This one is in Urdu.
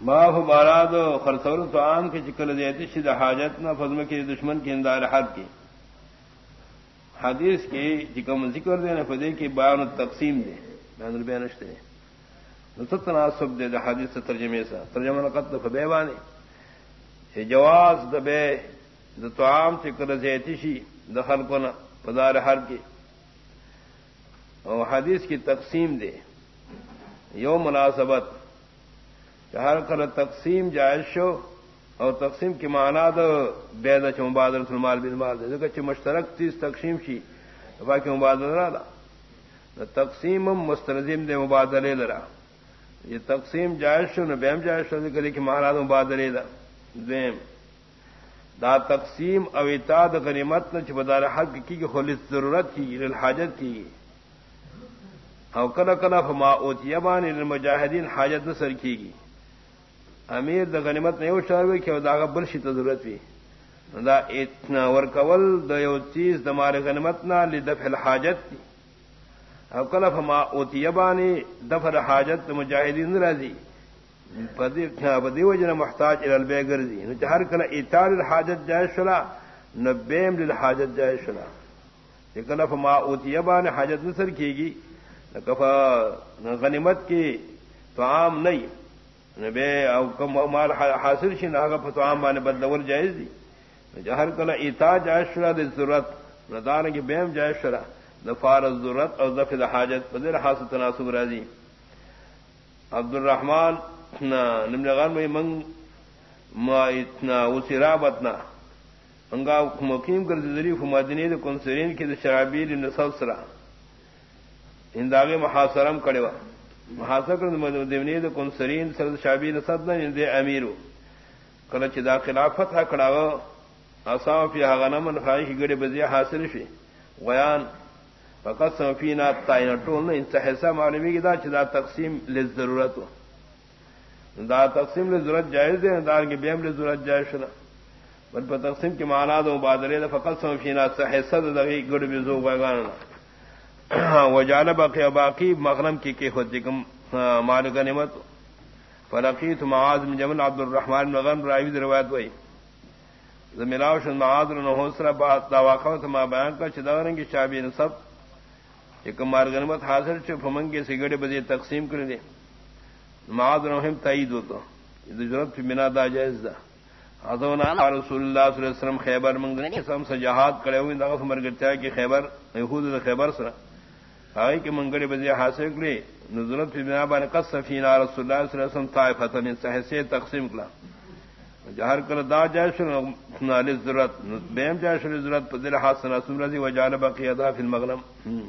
ما هو باراد خرسور تو عام کی چکل دیتی شد حاجت نہ فضم کی دشمن کی اندار حد کی حدیث کی جکم ذکر دینا فدے کی بیان تقسیم دے۔ بیان بیانش دے نصت تناسب دے دا حدیث سے ترجمے سا۔ ترجمہ نقط فبے بانے یہ جواز دبے دا تو عام چکل دیتی شی دخل کو نہ فدار حد کی اور حدیث کی تقسیم دے۔ یو مناسبت ہر کر تقسیم جائز شو اور تقسیم کی معنی دو بید مبادر المال بالمال دے کہ مشترک تیز تقسیم شی باقی مبادر رہا تقسیم مستلزم دے مبادلے لرا یہ تقسیم جائز شو نہ بیم جائز شو کہ کہ معنی مبادلے دا دیم دا تقسیم او اتاد غنیمت نہ چ بدار حق کی کہ خلص ضرورت کی للحاجت کی او کلا کلا فما اوتیا بان المجاہدین حاجت نہ سر کی گی امیر دا غنیمت نہیں ہوشار ہوئی کہ دا بل شی ضرورت بھی دا اتنا ورکول دا یو چیز دا مار غنیمت نہ لدفع الحاجت دی. او کلا فما اوتیا بانی دفع الحاجت مجاہدین راضی بدی وجن محتاج الى البیگر دی. نو ہر کلا ایتار الحاجت جائز شلا نبیم للحاجت جائز شلا کلا فما اوتیا بان حاجت نصر کی گی غنیمت کی، تو عام نہیں. بے کم مال حاصل شی، نہ تو عام بانے بدلور جائز دی. جہر کلا اتا جائز شرا دے ضرورت ندان کی بیم جائز شرا دفار ضرورت اور دفع حاجت. بدر حاصل تناسب راضی. عبد الرحمان نملغان میں منگ، ما اتنا اسی رابطنا. منگا مقیم کر ذریف مدنی کنسرین کی شرابیل نصف سرا. ہنداغے محاسرم کڑے وا محاسر دیونی کن سرین سرد شابی نسد یعنی دے امیرو. کلچ دا خلافت ہے کڑا اصا فی غنم خواہش کی گڑے بزیا حاصل شی غیان فقط سمفی نا تائنا ٹول نہ معلومی کی دا چدا تقسیم لضرورت دا تقسیم لضرورت جائز دے دار کی بیم لضرورت جائز شنا بل پر تقسیم کی معنی دو بادرے دا فقط سمفی نا سحسد دغی گڑ بزو غیان وجال باقی باقی مغرم کی کہ خود جکم مال غنیمت فلقیت معاذ من جمل عبد الرحمن مغرم راوی روایت وئی. زمیلاو شن معاذ نو حسرا با دا واقع ما بیان کا چدارن کی شابی نسب ایک مال غنیمت حاصل چ فمنگے سگڑے بجے تقسیم کر دے معاذ نو ہم تائید ہوتا. ضرورت پہ بنا دا جائز دا. حضرت رسول اللہ صلی اللہ علیہ وسلم خیبر منگنے کے سم سے جہاد کرے ہوئے دا مرگتیا کہ خیبر یہود خیبر سرا. آئی کے منگڑے بزیا حاصل کرے نظرت بنا بان قد سفینا رسول اللہ صلی اللہ علیہ وسلم طائفت من سحسے تقسیم کلا۔ جہر کر دا جائش ضرورت، بیم جائش ضرورت پدر حاصل رسول رضی و جانب قیادہ فی المغنم۔